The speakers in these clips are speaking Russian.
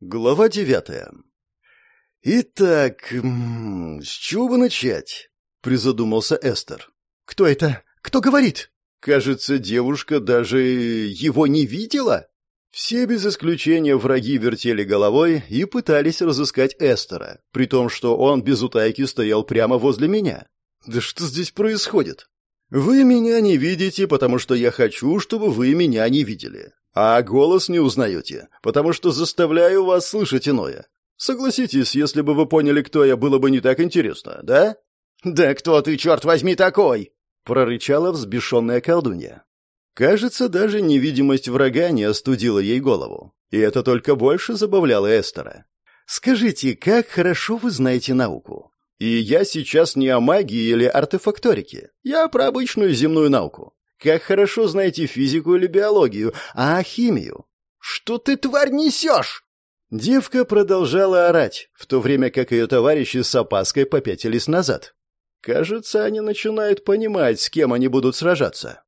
Глава девятая. «Итак, с чего бы начать?» — призадумался Эстер. «Кто это? Кто говорит?» «Кажется, девушка даже его не видела?» Все без исключения враги вертели головой и пытались разыскать Эстера, при том, что он без утайки стоял прямо возле меня. «Да что здесь происходит?» «Вы меня не видите, потому что я хочу, чтобы вы меня не видели. А голос не узнаете, потому что заставляю вас слышать иное. Согласитесь, если бы вы поняли, кто я, было бы не так интересно, да? Да кто ты, черт возьми, такой? прорычала взбешенная колдунья. Кажется, даже невидимость врага не остудила ей голову. И это только больше забавляло Эстера. «Скажите, как хорошо вы знаете науку?» «И я сейчас не о магии или артефакторике. Я про обычную земную науку. Как хорошо знаете физику или биологию, а химию. Что ты, тварь, несешь? Девка продолжала орать, в то время как ее товарищи с опаской попятились назад. Кажется, они начинают понимать, с кем они будут сражаться.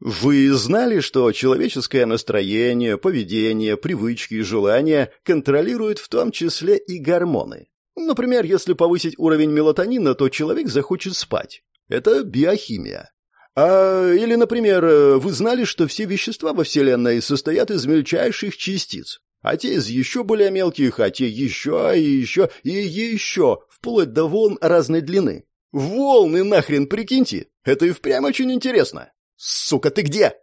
Вы знали, что человеческое настроение, поведение, привычки и желания контролируют в том числе и гормоны? Например, если повысить уровень мелатонина, то человек захочет спать. Это биохимия. А, или, например, э, вы знали, что все вещества во Вселенной состоят из мельчайших частиц, а те из еще более мелких, а те еще, и еще, и еще, вплоть до волн разной длины. Волны нахрен, прикиньте, это и впрямь очень интересно. Сука, ты где?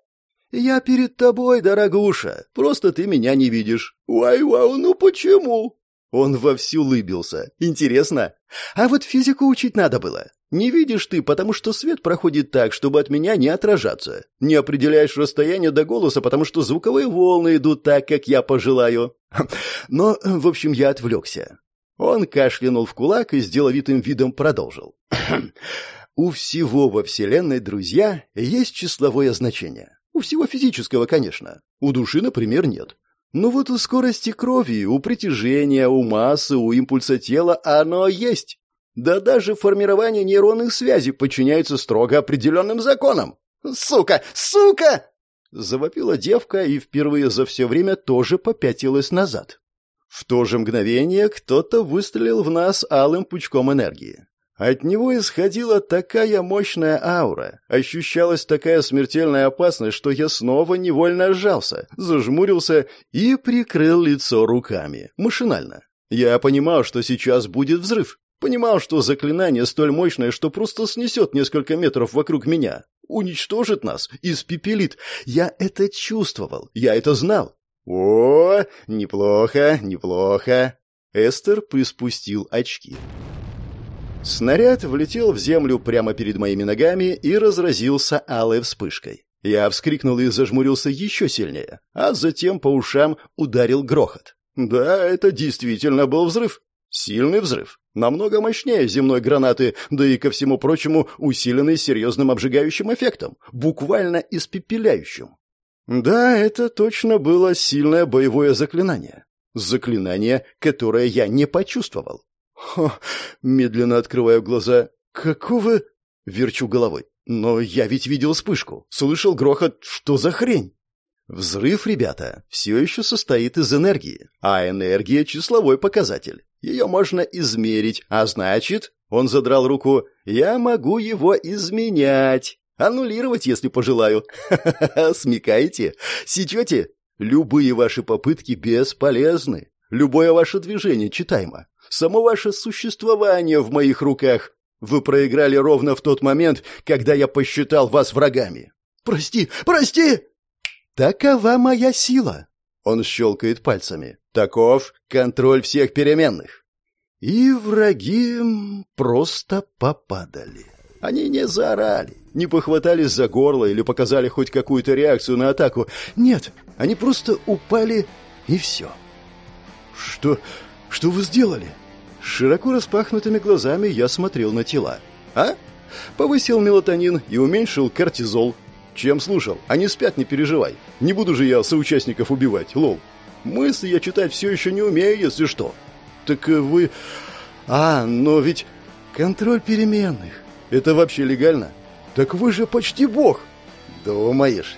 Я перед тобой, дорогуша, просто ты меня не видишь. Уай-вау, ну почему? Он вовсю улыбился. Интересно. А вот физику учить надо было. Не видишь ты, потому что свет проходит так, чтобы от меня не отражаться. Не определяешь расстояние до голоса, потому что звуковые волны идут так, как я пожелаю. Но, в общем, я отвлекся. Он кашлянул в кулак и с деловитым видом продолжил. У всего во Вселенной, друзья, есть числовое значение. У всего физического, конечно. У души, например, нет. Но вот у скорости крови, у притяжения, у массы, у импульса тела оно есть. Да даже формирование нейронных связей подчиняется строго определенным законам. «Сука! Сука!» Завопила девка и впервые за все время тоже попятилась назад. В то же мгновение кто-то выстрелил в нас алым пучком энергии. От него исходила такая мощная аура, ощущалась такая смертельная опасность, что я снова невольно сжался, зажмурился и прикрыл лицо руками, машинально. Я понимал, что сейчас будет взрыв, Понимал, что заклинание столь мощное, что просто снесет несколько метров вокруг меня, уничтожит нас, испепелит. Я это чувствовал, я это знал. О, неплохо, неплохо. Эстер приспустил очки. Снаряд влетел в землю прямо перед моими ногами и разразился алой вспышкой. Я вскрикнул и зажмурился еще сильнее, а затем по ушам ударил грохот. Да, это действительно был взрыв. Сильный взрыв, намного мощнее земной гранаты, да и, ко всему прочему, усиленный серьезным обжигающим эффектом, буквально испепеляющим. Да, это точно было сильное боевое заклинание. Заклинание, которое я не почувствовал. Хо, медленно открываю глаза. Какого... Верчу головой. Но я ведь видел вспышку, слышал грохот. Что за хрень? Взрыв, ребята, все еще состоит из энергии, а энергия — числовой показатель. Ее можно измерить, а значит, он задрал руку, я могу его изменять, аннулировать, если пожелаю. Смекаете? Сечете? Любые ваши попытки бесполезны. Любое ваше движение читаемо. Само ваше существование в моих руках. Вы проиграли ровно в тот момент, когда я посчитал вас врагами. Прости, прости! Такова моя сила. Он щелкает пальцами. Таков контроль всех переменных. И враги просто попадали. Они не заорали, не похватались за горло или показали хоть какую-то реакцию на атаку. Нет, они просто упали и все. Что... что вы сделали? широко распахнутыми глазами я смотрел на тела. А? Повысил мелатонин и уменьшил кортизол, чем слушал? Они спят, не переживай. Не буду же я соучастников убивать, лол. Мысли я читать все еще не умею, если что. Так э, вы... А, но ведь... Контроль переменных. Это вообще легально? Так вы же почти бог. Думаешь?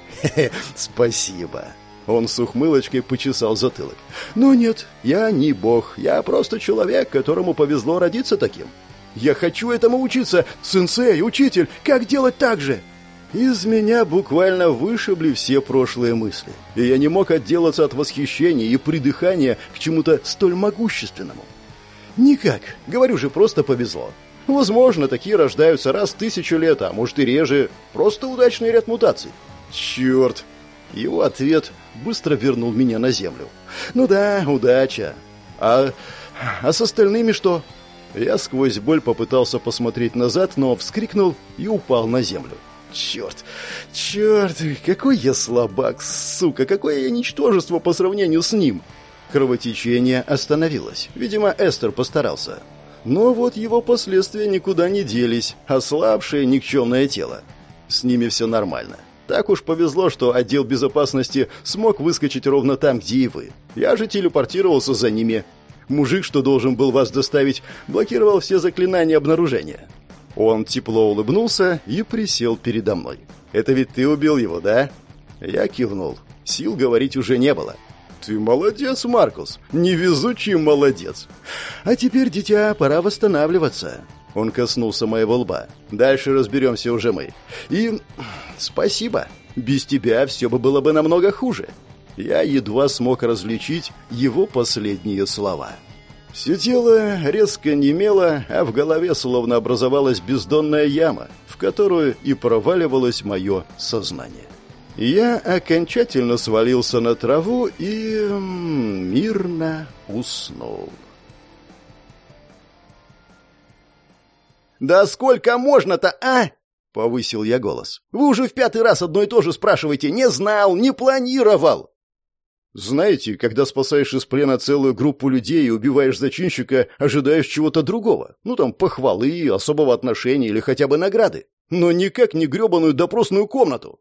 Спасибо. Он с ухмылочкой почесал затылок. «Ну нет, я не бог, я просто человек, которому повезло родиться таким. Я хочу этому учиться, сенсей, учитель, как делать так же?» Из меня буквально вышибли все прошлые мысли, и я не мог отделаться от восхищения и придыхания к чему-то столь могущественному. Никак, говорю же, просто повезло. Возможно, такие рождаются раз в тысячу лет, а может и реже. Просто удачный ряд мутаций. Черт! Его ответ быстро вернул меня на землю. Ну да, удача. А, а с остальными что? Я сквозь боль попытался посмотреть назад, но вскрикнул и упал на землю. Черт, черт, какой я слабак, сука, какое я ничтожество по сравнению с ним. Кровотечение остановилось. Видимо, Эстер постарался. Но вот его последствия никуда не делись, ослабшее никчемное тело. С ними все нормально. Так уж повезло, что отдел безопасности смог выскочить ровно там, где и вы. Я же телепортировался за ними. Мужик, что должен был вас доставить, блокировал все заклинания обнаружения. Он тепло улыбнулся и присел передо мной. «Это ведь ты убил его, да?» Я кивнул. Сил говорить уже не было. «Ты молодец, Маркус! Невезучий молодец! А теперь, дитя, пора восстанавливаться!» Он коснулся моего лба. «Дальше разберемся уже мы. И... спасибо! Без тебя все бы было бы намного хуже!» Я едва смог различить его последние слова. Все тело резко немело, а в голове словно образовалась бездонная яма, в которую и проваливалось мое сознание. Я окончательно свалился на траву и мирно уснул. «Да сколько можно-то, а?» — повысил я голос. «Вы уже в пятый раз одно и то же спрашиваете. Не знал, не планировал!» Знаете, когда спасаешь из плена целую группу людей и убиваешь зачинщика, ожидаешь чего-то другого. Ну там похвалы, особого отношения или хотя бы награды. Но никак не гребаную допросную комнату.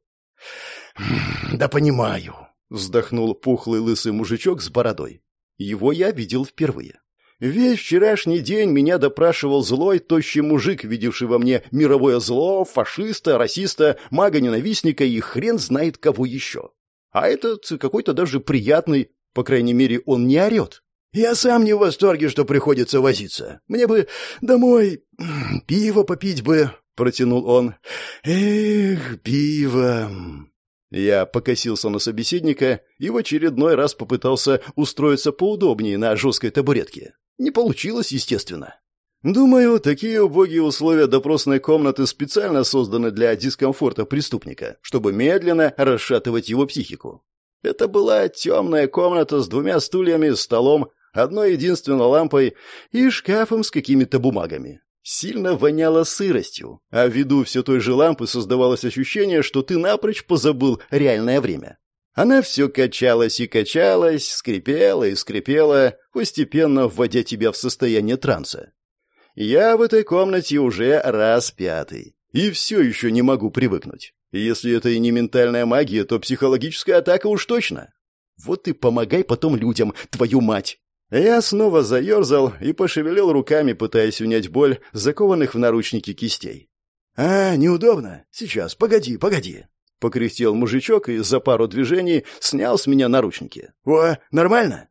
«Да понимаю», — вздохнул пухлый лысый мужичок с бородой. Его я видел впервые. Весь вчерашний день меня допрашивал злой, тощий мужик, видевший во мне мировое зло, фашиста, расиста, мага-ненавистника и хрен знает кого еще. А этот какой-то даже приятный, по крайней мере, он не орет. Я сам не в восторге, что приходится возиться. Мне бы домой пиво попить бы, протянул он. Эх, пиво. Я покосился на собеседника и в очередной раз попытался устроиться поудобнее на жесткой табуретке. Не получилось, естественно. Думаю, такие убогие условия допросной комнаты специально созданы для дискомфорта преступника, чтобы медленно расшатывать его психику. Это была темная комната с двумя стульями, столом, одной единственной лампой и шкафом с какими-то бумагами. Сильно воняло сыростью, а ввиду все той же лампы создавалось ощущение, что ты напрочь позабыл реальное время. Она все качалась и качалась, скрипела и скрипела, постепенно вводя тебя в состояние транса. Я в этой комнате уже раз пятый. И все еще не могу привыкнуть. Если это и не ментальная магия, то психологическая атака уж точно. Вот и помогай потом людям, твою мать. Я снова заерзал и пошевелил руками, пытаясь унять боль, закованных в наручники кистей. «А, неудобно. Сейчас, погоди, погоди». Покряхтел мужичок и за пару движений снял с меня наручники. «О, нормально?»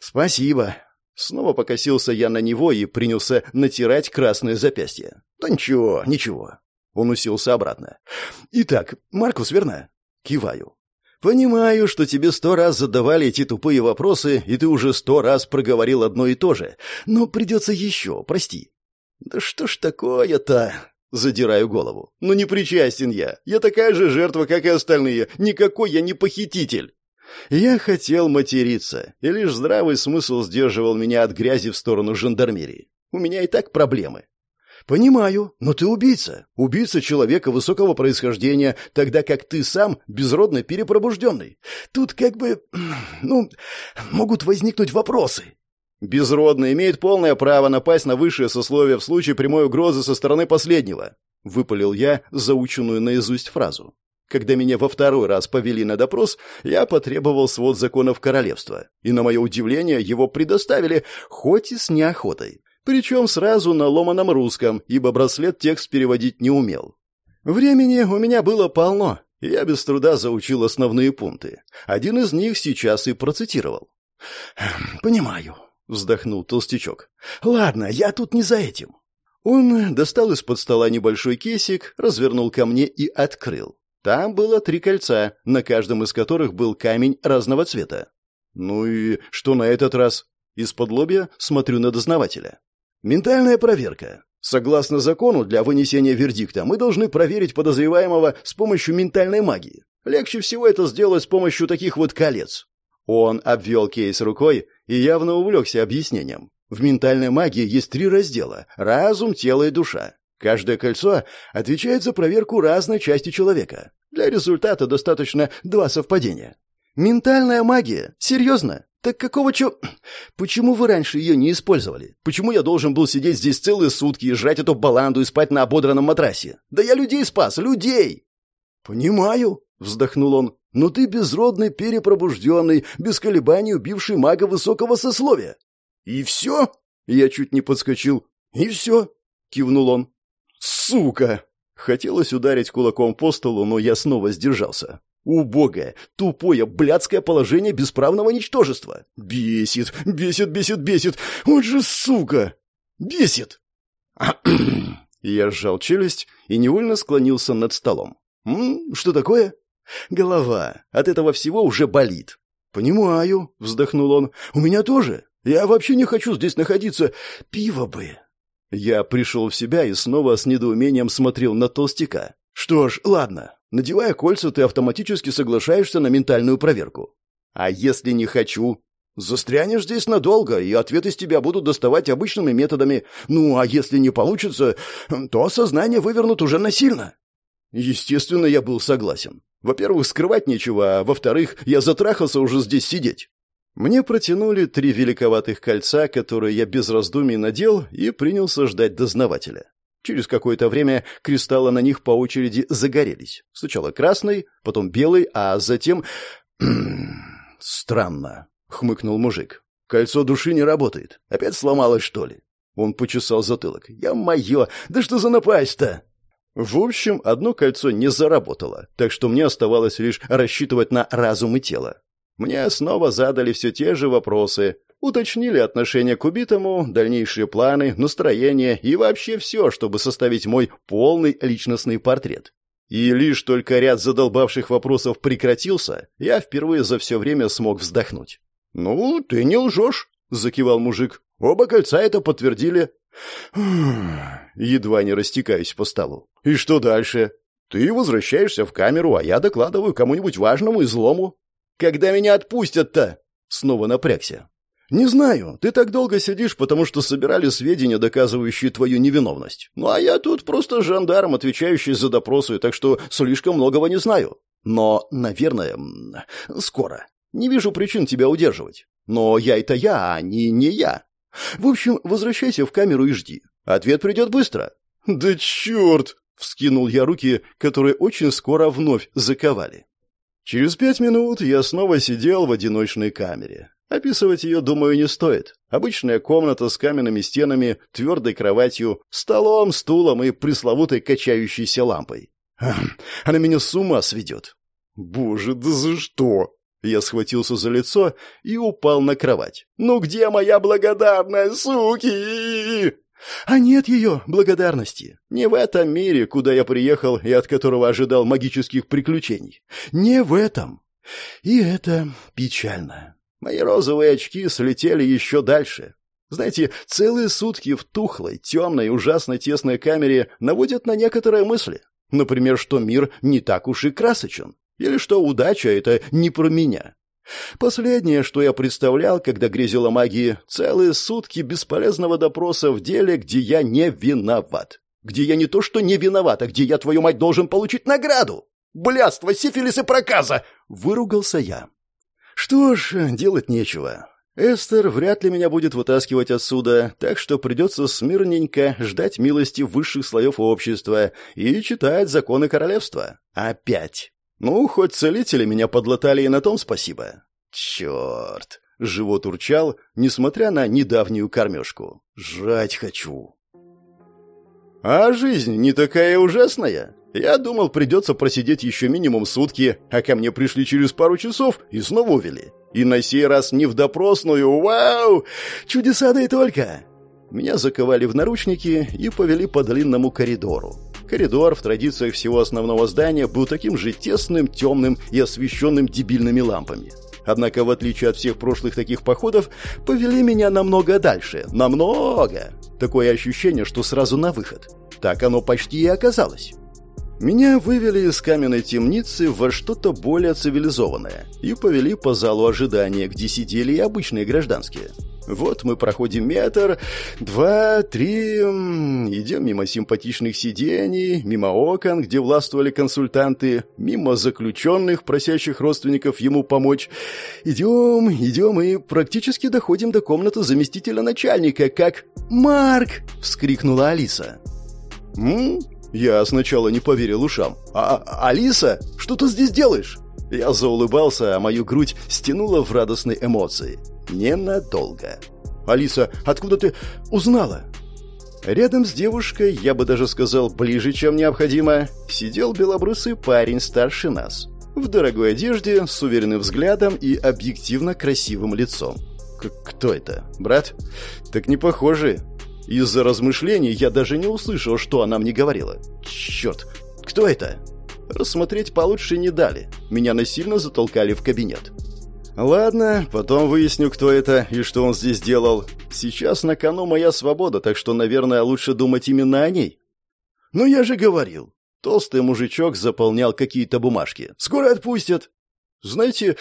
«Спасибо. Снова покосился я на него и принялся натирать красное запястье. «Да ничего, ничего». Он уселся обратно. «Итак, Маркус, верно?» Киваю. «Понимаю, что тебе сто раз задавали эти тупые вопросы, и ты уже сто раз проговорил одно и то же. Но придется еще, прости». «Да что ж такое-то?» Задираю голову. «Ну не причастен я. Я такая же жертва, как и остальные. Никакой я не похититель». Я хотел материться, и лишь здравый смысл сдерживал меня от грязи в сторону жандармерии. У меня и так проблемы. Понимаю, но ты убийца. Убийца человека высокого происхождения, тогда как ты сам безродно перепробужденный. Тут как бы, ну, могут возникнуть вопросы. Безродный имеет полное право напасть на высшее сословие в случае прямой угрозы со стороны последнего. Выпалил я заученную наизусть фразу. Когда меня во второй раз повели на допрос, я потребовал свод законов королевства, и, на мое удивление, его предоставили, хоть и с неохотой. Причем сразу на ломаном русском, ибо браслет текст переводить не умел. Времени у меня было полно, Я без труда заучил основные пункты. Один из них сейчас и процитировал. «Понимаю», — вздохнул толстячок. «Ладно, я тут не за этим». Он достал из-под стола небольшой кейсик, развернул ко мне и открыл. Там было три кольца, на каждом из которых был камень разного цвета. Ну и что на этот раз? Из-под лобья смотрю на дознавателя. Ментальная проверка. Согласно закону, для вынесения вердикта мы должны проверить подозреваемого с помощью ментальной магии. Легче всего это сделать с помощью таких вот колец. Он обвел кейс рукой и явно увлекся объяснением. В ментальной магии есть три раздела – разум, тело и душа. Каждое кольцо отвечает за проверку разной части человека. Для результата достаточно два совпадения. Ментальная магия? Серьезно? Так какого чё... Почему вы раньше ее не использовали? Почему я должен был сидеть здесь целые сутки и жрать эту баланду и спать на ободранном матрасе? Да я людей спас, людей!» «Понимаю», — вздохнул он, — «но ты безродный, перепробужденный, без колебаний убивший мага высокого сословия». «И все?» — я чуть не подскочил. «И все?» — кивнул он. «Сука!» Хотелось ударить кулаком по столу, но я снова сдержался. Убогое, тупое, блядское положение бесправного ничтожества. Бесит, бесит, бесит, бесит. Вот же сука! Бесит! Я сжал челюсть и невольно склонился над столом. «М? Что такое?» «Голова. От этого всего уже болит». «Понимаю», — вздохнул он. «У меня тоже. Я вообще не хочу здесь находиться. Пиво бы». Я пришел в себя и снова с недоумением смотрел на толстяка. «Что ж, ладно. Надевая кольца, ты автоматически соглашаешься на ментальную проверку. А если не хочу? Застрянешь здесь надолго, и ответы из тебя будут доставать обычными методами. Ну, а если не получится, то сознание вывернут уже насильно. Естественно, я был согласен. Во-первых, скрывать нечего, а во-вторых, я затрахался уже здесь сидеть. Мне протянули три великоватых кольца, которые я без раздумий надел и принялся ждать дознавателя. Через какое-то время кристаллы на них по очереди загорелись. Сначала красный, потом белый, а затем... «Странно», — хмыкнул мужик. «Кольцо души не работает. Опять сломалось, что ли?» Он почесал затылок. «Я мое! Да что за напасть-то?» В общем, одно кольцо не заработало, так что мне оставалось лишь рассчитывать на разум и тело. Мне снова задали все те же вопросы, Уточнили отношение к убитому, дальнейшие планы, настроение и вообще все, чтобы составить мой полный личностный портрет. И лишь только ряд задолбавших вопросов прекратился, я впервые за все время смог вздохнуть. «Ну, ты не лжешь», — закивал мужик. «Оба кольца это подтвердили». Едва не растекаюсь по столу. «И что дальше?» «Ты возвращаешься в камеру, а я докладываю кому-нибудь важному и злому». «Когда меня отпустят-то?» Снова напрягся. «Не знаю. Ты так долго сидишь, потому что собирали сведения, доказывающие твою невиновность. Ну, а я тут просто жандарм, отвечающий за допросы, так что слишком многого не знаю. Но, наверное, скоро. Не вижу причин тебя удерживать. Но я это я, а не не я. В общем, возвращайся в камеру и жди. Ответ придет быстро». «Да черт!» — вскинул я руки, которые очень скоро вновь заковали. Через пять минут я снова сидел в одиночной камере. Описывать ее, думаю, не стоит. Обычная комната с каменными стенами, твердой кроватью, столом, стулом и пресловутой качающейся лампой. Она меня с ума сведет. Боже, да за что? Я схватился за лицо и упал на кровать. «Ну где моя благодарность, суки?» А нет ее благодарности. Не в этом мире, куда я приехал и от которого ожидал магических приключений. Не в этом. И это печально. Мои розовые очки слетели еще дальше. Знаете, целые сутки в тухлой, темной, ужасно тесной камере наводят на некоторые мысли. Например, что мир не так уж и красочен. Или что удача — это не про меня. Последнее, что я представлял, когда грезил о магии, целые сутки бесполезного допроса в деле, где я не виноват. Где я не то что не виноват, а где я, твою мать, должен получить награду. Блядство, сифилис и проказа! Выругался я. Что ж, делать нечего. Эстер вряд ли меня будет вытаскивать отсюда, так что придется смирненько ждать милости высших слоев общества и читать законы королевства. Опять. Ну, хоть целители меня подлатали и на том спасибо. Черт. Живот урчал, несмотря на недавнюю кормежку. Жрать хочу. А жизнь не такая ужасная. Я думал, придется просидеть еще минимум сутки, а ко мне пришли через пару часов и снова увели. И на сей раз не в допросную, вау! Чудеса да и только! Меня заковали в наручники и повели по длинному коридору. Коридор в традициях всего основного здания был таким же тесным, темным и освещенным дебильными лампами. Однако, в отличие от всех прошлых таких походов, повели меня намного дальше. Намного! Такое ощущение, что сразу на выход. Так оно почти и оказалось. Меня вывели из каменной темницы во что-то более цивилизованное и повели по залу ожидания, где сидели и обычные гражданские. Вот мы проходим метр, два, три, идем мимо симпатичных сидений, мимо окон, где властвовали консультанты, мимо заключенных, просящих родственников ему помочь. Идем, идем и практически доходим до комнаты заместителя начальника, как «Марк!» — вскрикнула Алиса. «М?» Я сначала не поверил ушам. «А, Алиса, что ты здесь делаешь?» Я заулыбался, а мою грудь стянула в радостной эмоции. Ненадолго. «Алиса, откуда ты узнала?» Рядом с девушкой, я бы даже сказал, ближе, чем необходимо, сидел белобрысый парень старше нас. В дорогой одежде, с уверенным взглядом и объективно красивым лицом. К «Кто это? Брат?» «Так не похоже». Из-за размышлений я даже не услышал, что она мне говорила. «Черт! Кто это?» Рассмотреть получше не дали. Меня насильно затолкали в кабинет. Ладно, потом выясню, кто это и что он здесь делал. Сейчас на кону моя свобода, так что, наверное, лучше думать именно о ней. Но я же говорил. Толстый мужичок заполнял какие-то бумажки. Скоро отпустят. Знаете,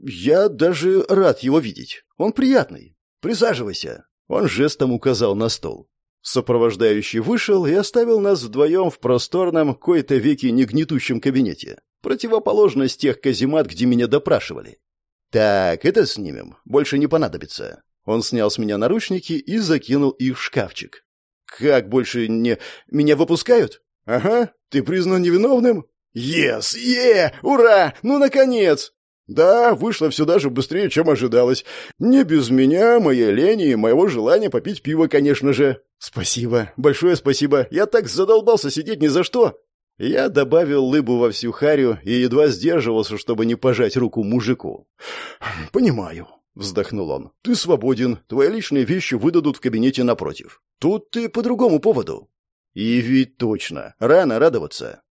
я даже рад его видеть. Он приятный. Присаживайся. Он жестом указал на стол. Сопровождающий вышел и оставил нас вдвоем в просторном, кои-то веки негнетущем кабинете. Противоположность тех каземат, где меня допрашивали. «Так, это снимем. Больше не понадобится». Он снял с меня наручники и закинул их в шкафчик. «Как больше не... Меня выпускают?» «Ага, ты признан невиновным?» «Ес! Е! Ура! Ну, наконец!» «Да, вышло все даже быстрее, чем ожидалось. Не без меня, моей лени и моего желания попить пиво, конечно же». «Спасибо, большое спасибо. Я так задолбался сидеть ни за что». Я добавил лыбу во всю харю и едва сдерживался, чтобы не пожать руку мужику. «Понимаю», — вздохнул он. «Ты свободен, твои личные вещи выдадут в кабинете напротив. Тут ты по другому поводу». «И ведь точно, рано радоваться».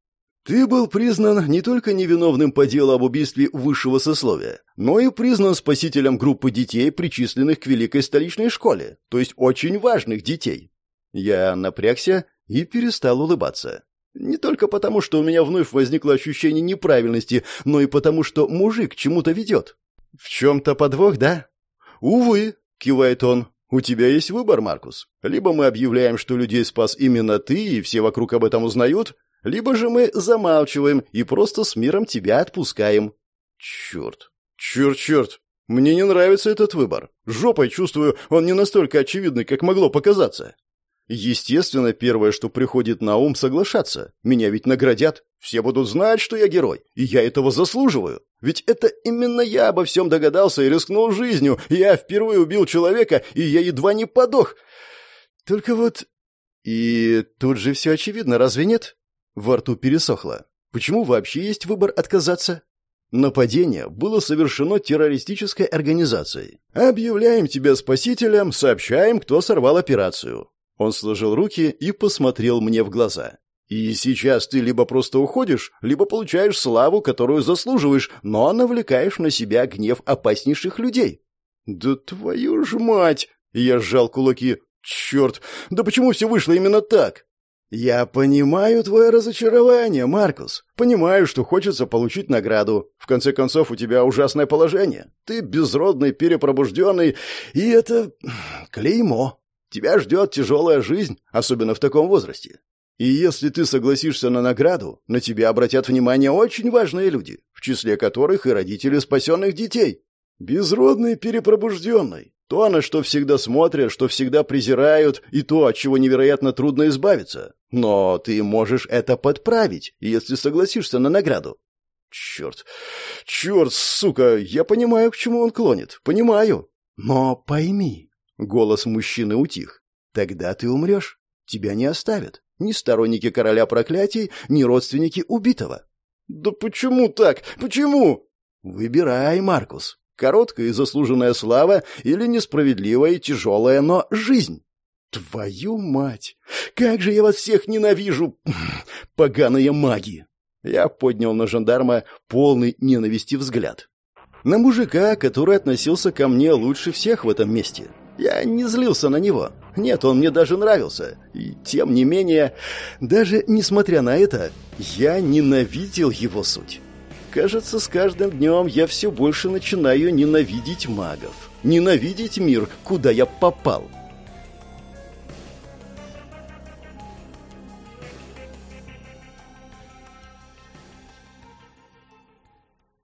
«Ты был признан не только невиновным по делу об убийстве высшего сословия, но и признан спасителем группы детей, причисленных к великой столичной школе, то есть очень важных детей». Я напрягся и перестал улыбаться. Не только потому, что у меня вновь возникло ощущение неправильности, но и потому, что мужик чему-то ведет. В чем-то подвох, да? Увы, кивает он. У тебя есть выбор, Маркус. Либо мы объявляем, что людей спас именно ты, и все вокруг об этом узнают, либо же мы замалчиваем и просто с миром тебя отпускаем. Черт. Черт, черт. Мне не нравится этот выбор. Жопой чувствую, он не настолько очевидный, как могло показаться. Естественно, первое, что приходит на ум, соглашаться. Меня ведь наградят. Все будут знать, что я герой, и я этого заслуживаю. Ведь это именно я обо всем догадался и рискнул жизнью. Я впервые убил человека, и я едва не подох. Только вот... И тут же все очевидно, разве нет? Во рту пересохло. Почему вообще есть выбор отказаться? Нападение было совершено террористической организацией. Объявляем тебя спасителем, сообщаем, кто сорвал операцию. Он сложил руки и посмотрел мне в глаза. «И сейчас ты либо просто уходишь, либо получаешь славу, которую заслуживаешь, но навлекаешь на себя гнев опаснейших людей». «Да твою ж мать!» Я сжал кулаки. «Черт! Да почему все вышло именно так?» «Я понимаю твое разочарование, Маркус. Понимаю, что хочется получить награду. В конце концов, у тебя ужасное положение. Ты безродный, перепробужденный, и это... клеймо. Тебя ждет тяжелая жизнь, особенно в таком возрасте. И если ты согласишься на награду, на тебя обратят внимание очень важные люди, в числе которых и родители спасенных детей. Безродный перепробужденный. То, на что всегда смотрят, что всегда презирают, и то, от чего невероятно трудно избавиться. Но ты можешь это подправить, если согласишься на награду. Черт, черт, сука, я понимаю, к чему он клонит, понимаю. Но пойми, Голос мужчины утих. «Тогда ты умрешь. Тебя не оставят. Ни сторонники короля проклятий, ни родственники убитого. Да почему так? Почему? Выбирай, Маркус. Короткая и заслуженная слава или несправедливая и тяжелая, но жизнь. Твою мать! Как же я вас всех ненавижу! Поганые маги! Я поднял на жандарма полный ненависти взгляд. На мужика, который относился ко мне лучше всех в этом месте. Я не злился на него. Нет, он мне даже нравился. И тем не менее, даже несмотря на это, я ненавидел его суть. Кажется, с каждым днем я все больше начинаю ненавидеть магов. Ненавидеть мир, куда я попал.